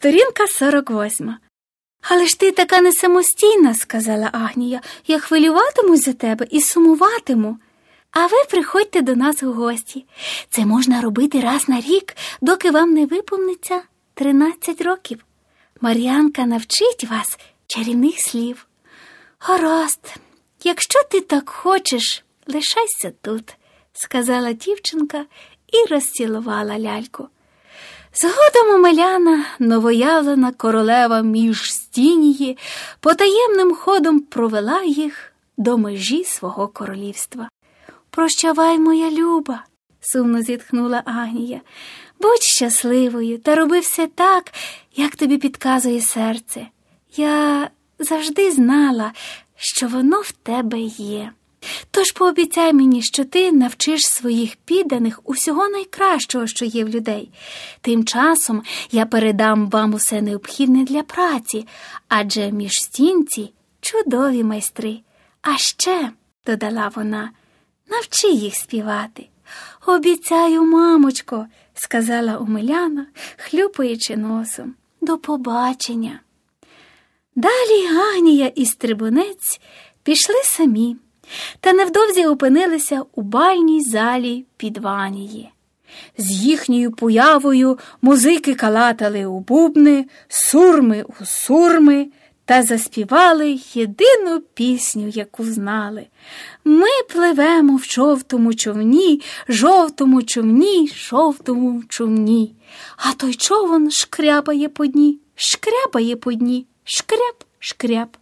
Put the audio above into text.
Сторінка 48. Але ж ти така не самостійна, сказала Агнія. Я хвилюватимусь за тебе і сумуватиму. А ви приходьте до нас у гості. Це можна робити раз на рік, доки вам не виповниться 13 років. Мар'янка навчить вас чарівних слів. Гаразд, якщо ти так хочеш, лишайся тут, сказала дівчинка і розцілувала ляльку. Згодом Омеляна, новоявлена королева між стінії, потаємним ходом провела їх до межі свого королівства. Прощавай, моя люба, сумно зітхнула Агнія. Будь щасливою та роби все так, як тобі підказує серце. Я завжди знала, що воно в тебе є. Тож пообіцяй мені, що ти навчиш своїх підданих усього найкращого, що є в людей. Тим часом я передам вам усе необхідне для праці, адже між стінці чудові майстри. А ще, додала вона, навчи їх співати. Обіцяю, мамочко, сказала Омеляна, хлюпаючи носом. До побачення. Далі Агнія і стрибунець пішли самі та невдовзі опинилися у бальній залі підванії. З їхньою появою музики калатали у бубни, сурми у сурми та заспівали єдину пісню, яку знали. Ми пливемо в жовтому човні, жовтому човні, жовтому човні. А той човен шкряпає по дні, шкряпає по дні, шкряп, шкряп.